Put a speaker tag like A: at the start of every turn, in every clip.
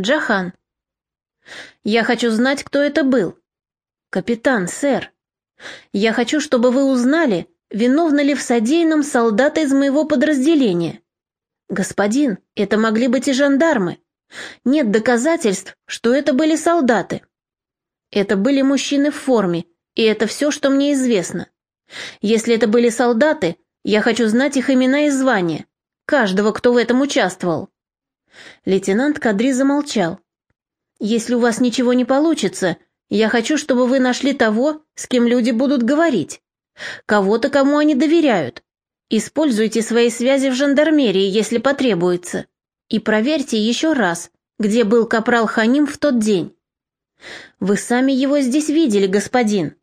A: Джахан. Я хочу знать, кто это был. Капитан, сэр. Я хочу, чтобы вы узнали, виновны ли в содеянном солдаты из моего подразделения. Господин, это могли быть и жандармы. Нет доказательств, что это были солдаты. Это были мужчины в форме, и это все, что мне известно. Если это были солдаты, я хочу знать их имена и звания, каждого, кто в этом участвовал. Лейтенант Кадри замолчал. Если у вас ничего не получится, я хочу, чтобы вы нашли того, с кем люди будут говорить. Кого-то, кому они доверяют. Используйте свои связи в жандармерии, если потребуется. И проверьте еще раз, где был капрал Ханим в тот день. Вы сами его здесь видели, господин.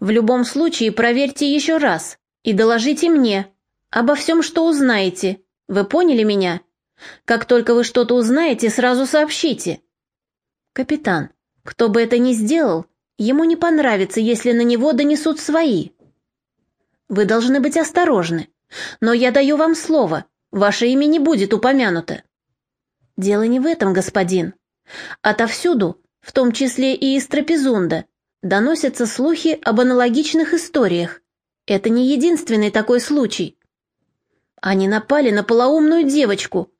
A: В любом случае проверьте еще раз и доложите мне обо всем, что узнаете. Вы поняли меня? Как только вы что-то узнаете, сразу сообщите. Капитан, кто бы это ни сделал, ему не понравится, если на него донесут свои. Вы должны быть осторожны, но я даю вам слово, ваше имя не будет упомянуто. Дело не в этом, господин. Отовсюду, в том числе и из Трапезунда, доносятся слухи об аналогичных историях. Это не единственный такой случай. Они напали на полоумную девочку.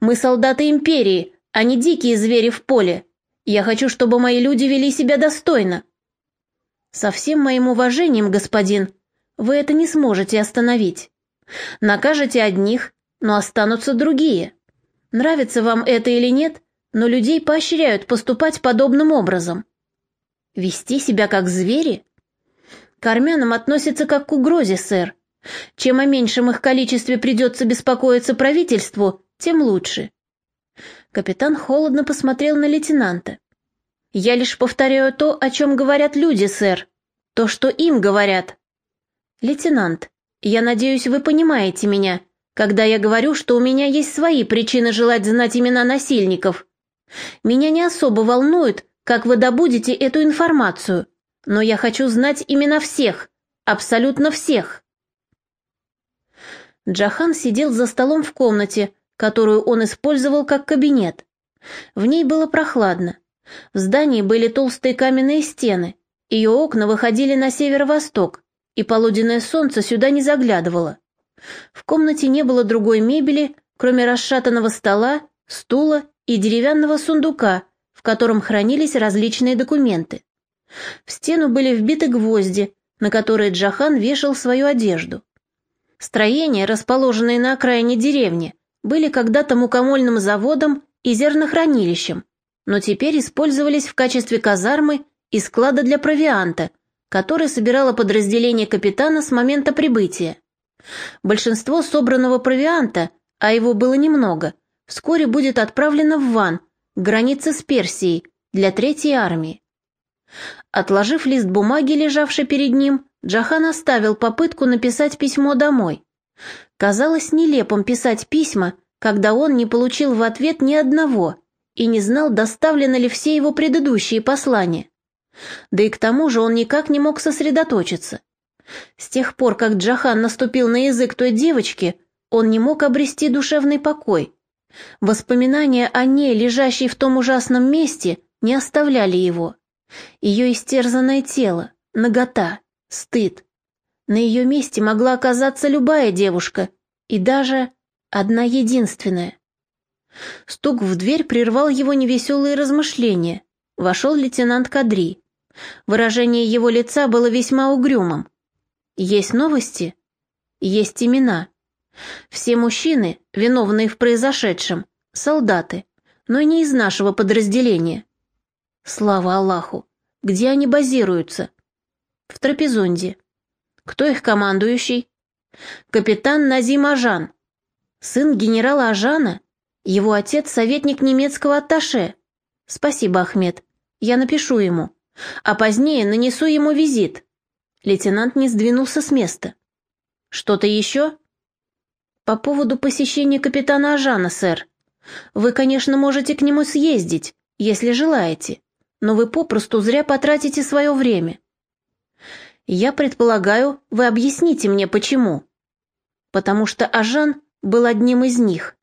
A: Мы солдаты империи, а не дикие звери в поле. Я хочу, чтобы мои люди вели себя достойно. Со всем моим уважением, господин, вы это не сможете остановить. Накажете одних, но останутся другие. Нравится вам это или нет, но людей поощряют поступать подобным образом. Вести себя как звери? К армянам относятся как к угрозе, сэр. Чем о меньшем их количестве придется беспокоиться правительству, тем лучше. Капитан холодно посмотрел на лейтенанта. «Я лишь повторяю то, о чем говорят люди, сэр. То, что им говорят». «Лейтенант, я надеюсь, вы понимаете меня, когда я говорю, что у меня есть свои причины желать знать имена насильников. Меня не особо волнует, как вы добудете эту информацию, но я хочу знать имена всех, абсолютно всех». Джахан сидел за столом в комнате, которую он использовал как кабинет. В ней было прохладно. В здании были толстые каменные стены, ее окна выходили на северо-восток, и полуденное солнце сюда не заглядывало. В комнате не было другой мебели, кроме расшатанного стола, стула и деревянного сундука, в котором хранились различные документы. В стену были вбиты гвозди, на которые Джахан вешал свою одежду. Строения, расположенные на окраине деревни, были когда-то мукомольным заводом и зернохранилищем, но теперь использовались в качестве казармы и склада для провианта, который собирало подразделение капитана с момента прибытия. Большинство собранного провианта, а его было немного, вскоре будет отправлено в Ван, к границе с Персией, для Третьей армии. Отложив лист бумаги, лежавший перед ним, Джахан оставил попытку написать письмо домой. Казалось нелепым писать письма, когда он не получил в ответ ни одного и не знал, доставлены ли все его предыдущие послания. Да и к тому же он никак не мог сосредоточиться. С тех пор, как Джахан наступил на язык той девочки, он не мог обрести душевный покой. Воспоминания о ней, лежащей в том ужасном месте, не оставляли его. Ее истерзанное тело, нагота, стыд, на ее месте могла оказаться любая девушка, и даже одна единственная. Стук в дверь прервал его невеселые размышления. Вошел лейтенант Кадри. Выражение его лица было весьма угрюмым. Есть новости? Есть имена. Все мужчины, виновные в произошедшем, солдаты, но не из нашего подразделения. Слава Аллаху! Где они базируются? В Трапезунде. Кто их командующий? Капитан Назим Ажан. Сын генерала Ажана? Его отец советник немецкого атташе. Спасибо, Ахмед. Я напишу ему. А позднее нанесу ему визит. Лейтенант не сдвинулся с места. Что-то еще? По поводу посещения капитана Ажана, сэр. Вы, конечно, можете к нему съездить, если желаете, но вы попросту зря потратите свое время. Я предполагаю, вы объясните мне, почему. Потому что Ажан был одним из них.